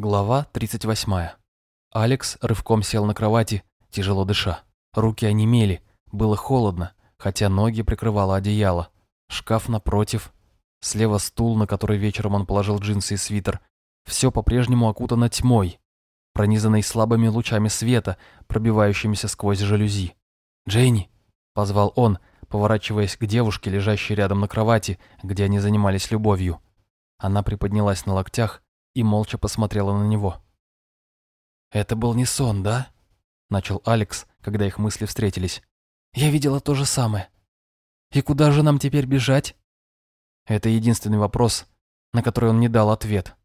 Глава 38. Алекс рывком сел на кровати, тяжело дыша. Руки онемели, было холодно, хотя ноги прикрывало одеяло. Шкаф напротив, слева стул, на который вечером он положил джинсы и свитер. Все по-прежнему окутано тьмой, пронизанной слабыми лучами света, пробивающимися сквозь жалюзи. «Джейни!» — позвал он, поворачиваясь к девушке, лежащей рядом на кровати, где они занимались любовью. Она приподнялась на локтях, и молча посмотрела на него. «Это был не сон, да?» — начал Алекс, когда их мысли встретились. «Я видела то же самое. И куда же нам теперь бежать?» Это единственный вопрос, на который он не дал ответ.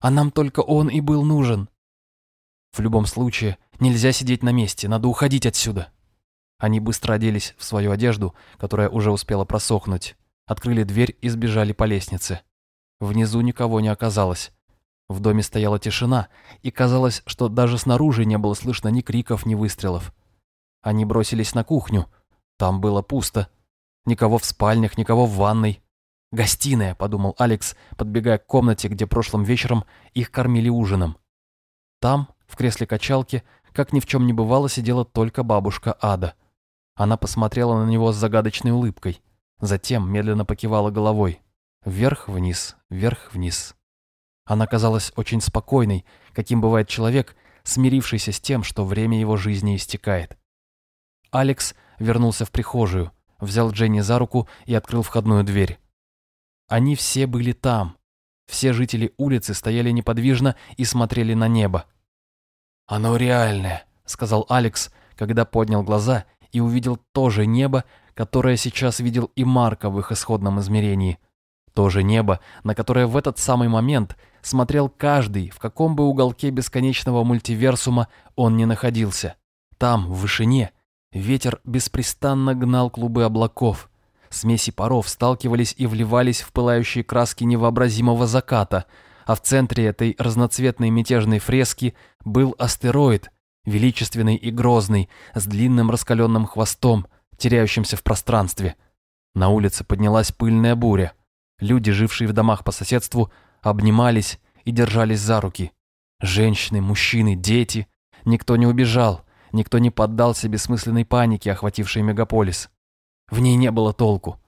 «А нам только он и был нужен». В любом случае, нельзя сидеть на месте, надо уходить отсюда. Они быстро оделись в свою одежду, которая уже успела просохнуть, открыли дверь и сбежали по лестнице. Внизу никого не оказалось. В доме стояла тишина, и казалось, что даже снаружи не было слышно ни криков, ни выстрелов. Они бросились на кухню. Там было пусто. Никого в спальнях, никого в ванной. «Гостиная», — подумал Алекс, подбегая к комнате, где прошлым вечером их кормили ужином. Там, в кресле качалки, как ни в чем не бывало, сидела только бабушка Ада. Она посмотрела на него с загадочной улыбкой. Затем медленно покивала головой. Вверх-вниз, вверх-вниз. Она казалась очень спокойной, каким бывает человек, смирившийся с тем, что время его жизни истекает. Алекс вернулся в прихожую, взял Дженни за руку и открыл входную дверь. Они все были там. Все жители улицы стояли неподвижно и смотрели на небо. «Оно реальное», — сказал Алекс, когда поднял глаза и увидел то же небо, которое сейчас видел и Марко в их исходном измерении — то же небо, на которое в этот самый момент смотрел каждый, в каком бы уголке бесконечного мультиверсума он ни находился. Там, в вышине, ветер беспрестанно гнал клубы облаков. Смеси паров сталкивались и вливались в пылающие краски невообразимого заката, а в центре этой разноцветной мятежной фрески был астероид, величественный и грозный, с длинным раскаленным хвостом, теряющимся в пространстве. На улице поднялась пыльная буря. Люди, жившие в домах по соседству, обнимались и держались за руки. Женщины, мужчины, дети. Никто не убежал, никто не поддался бессмысленной панике, охватившей мегаполис. В ней не было толку.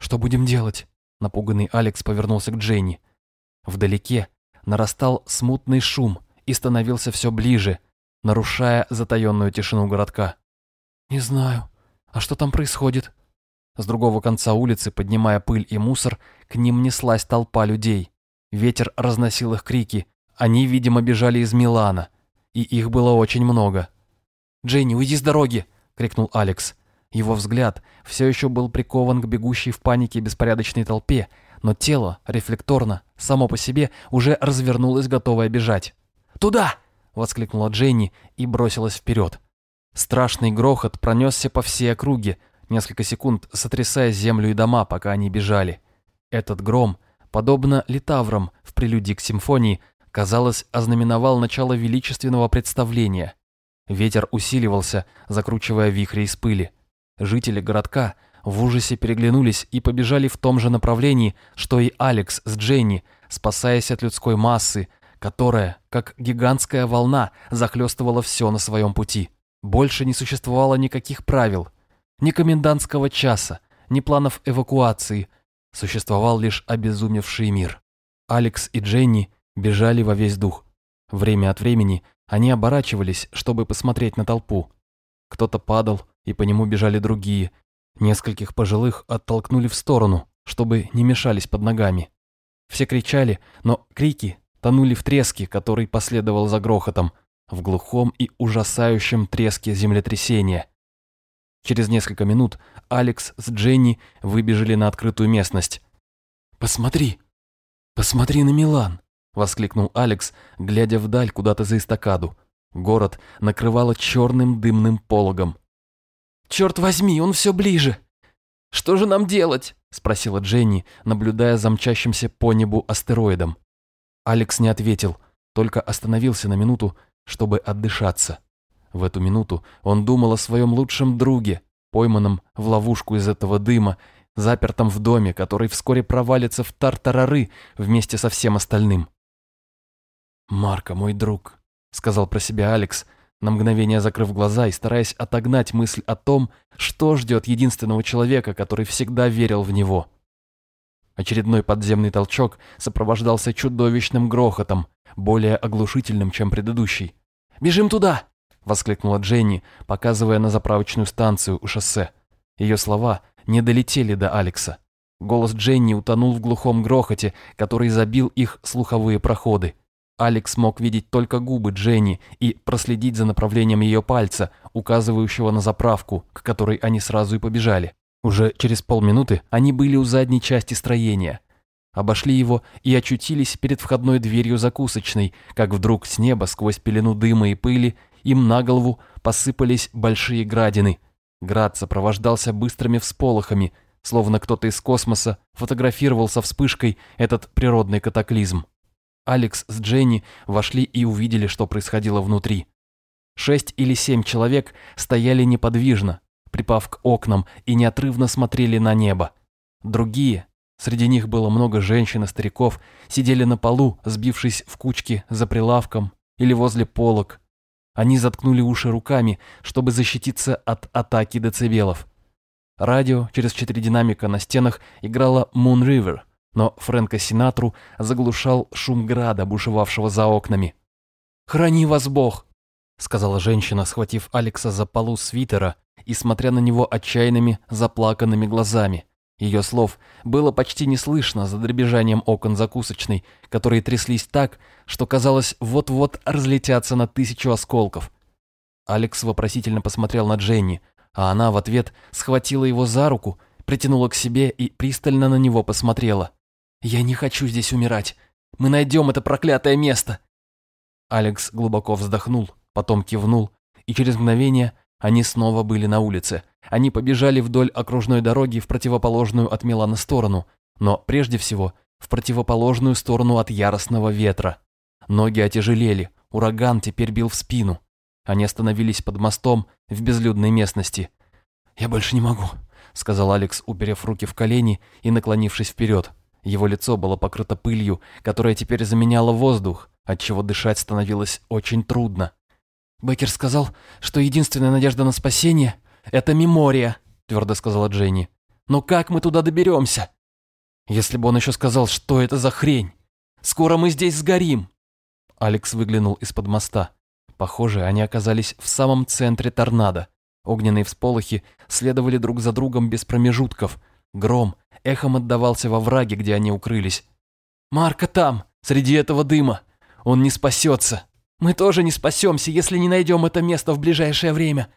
«Что будем делать?» Напуганный Алекс повернулся к Дженни. Вдалеке нарастал смутный шум и становился все ближе, нарушая затаенную тишину городка. «Не знаю. А что там происходит?» С другого конца улицы, поднимая пыль и мусор, к ним неслась толпа людей. Ветер разносил их крики. Они, видимо, бежали из Милана. И их было очень много. «Дженни, уйди с дороги!» — крикнул Алекс. Его взгляд все еще был прикован к бегущей в панике беспорядочной толпе, но тело, рефлекторно, само по себе, уже развернулось, готовое бежать. «Туда!» — воскликнула Дженни и бросилась вперед. Страшный грохот пронесся по всей округе, несколько секунд сотрясая землю и дома, пока они бежали. Этот гром, подобно литаврам в прелюдии к симфонии, казалось, ознаменовал начало величественного представления. Ветер усиливался, закручивая вихри из пыли. Жители городка в ужасе переглянулись и побежали в том же направлении, что и Алекс с Дженни, спасаясь от людской массы, которая, как гигантская волна, захлестывала все на своем пути. Больше не существовало никаких правил – ни комендантского часа, ни планов эвакуации. Существовал лишь обезумевший мир. Алекс и Дженни бежали во весь дух. Время от времени они оборачивались, чтобы посмотреть на толпу. Кто-то падал, и по нему бежали другие. Нескольких пожилых оттолкнули в сторону, чтобы не мешались под ногами. Все кричали, но крики тонули в треске, который последовал за грохотом, в глухом и ужасающем треске землетрясения. Через несколько минут Алекс с Дженни выбежали на открытую местность. «Посмотри! Посмотри на Милан!» — воскликнул Алекс, глядя вдаль куда-то за эстакаду. Город накрывало черным дымным пологом. «Черт возьми, он все ближе! Что же нам делать?» — спросила Дженни, наблюдая за мчащимся по небу астероидом. Алекс не ответил, только остановился на минуту, чтобы отдышаться. В эту минуту он думал о своем лучшем друге, пойманном в ловушку из этого дыма, запертом в доме, который вскоре провалится в тартарары вместе со всем остальным. «Марка, мой друг», — сказал про себя Алекс, на мгновение закрыв глаза и стараясь отогнать мысль о том, что ждет единственного человека, который всегда верил в него. Очередной подземный толчок сопровождался чудовищным грохотом, более оглушительным, чем предыдущий. «Бежим туда!» — воскликнула Дженни, показывая на заправочную станцию у шоссе. Ее слова не долетели до Алекса. Голос Дженни утонул в глухом грохоте, который забил их слуховые проходы. Алекс мог видеть только губы Дженни и проследить за направлением ее пальца, указывающего на заправку, к которой они сразу и побежали. Уже через полминуты они были у задней части строения. Обошли его и очутились перед входной дверью закусочной, как вдруг с неба сквозь пелену дыма и пыли им на голову посыпались большие градины. Град сопровождался быстрыми всполохами, словно кто-то из космоса фотографировал со вспышкой этот природный катаклизм. Алекс с Дженни вошли и увидели, что происходило внутри. Шесть или семь человек стояли неподвижно, припав к окнам и неотрывно смотрели на небо. Другие, среди них было много женщин и стариков, сидели на полу, сбившись в кучки за прилавком или возле полок. Они заткнули уши руками, чтобы защититься от атаки децибелов. Радио через четыре динамика на стенах играло «Moon River», но Фрэнка Синатру заглушал шум града, бушевавшего за окнами. «Храни вас Бог!» — сказала женщина, схватив Алекса за полу свитера и смотря на него отчаянными, заплаканными глазами. Ее слов было почти не слышно за дребезжанием окон закусочной, которые тряслись так, что казалось вот-вот разлетятся на тысячу осколков. Алекс вопросительно посмотрел на Дженни, а она в ответ схватила его за руку, притянула к себе и пристально на него посмотрела. «Я не хочу здесь умирать. Мы найдем это проклятое место!» Алекс глубоко вздохнул, потом кивнул, и через мгновение они снова были на улице. Они побежали вдоль окружной дороги в противоположную от Милана сторону, но прежде всего в противоположную сторону от яростного ветра. Ноги отяжелели, ураган теперь бил в спину. Они остановились под мостом в безлюдной местности. «Я больше не могу», — сказал Алекс, уперев руки в колени и наклонившись вперед. Его лицо было покрыто пылью, которая теперь заменяла воздух, отчего дышать становилось очень трудно. «Беккер сказал, что единственная надежда на спасение — это мемория», — твердо сказала Дженни. «Но как мы туда доберемся?» «Если бы он еще сказал, что это за хрень! Скоро мы здесь сгорим!» Алекс выглянул из-под моста. Похоже, они оказались в самом центре торнадо. Огненные всполохи следовали друг за другом без промежутков. Гром эхом отдавался во враге, где они укрылись. «Марка там, среди этого дыма. Он не спасется. Мы тоже не спасемся, если не найдем это место в ближайшее время.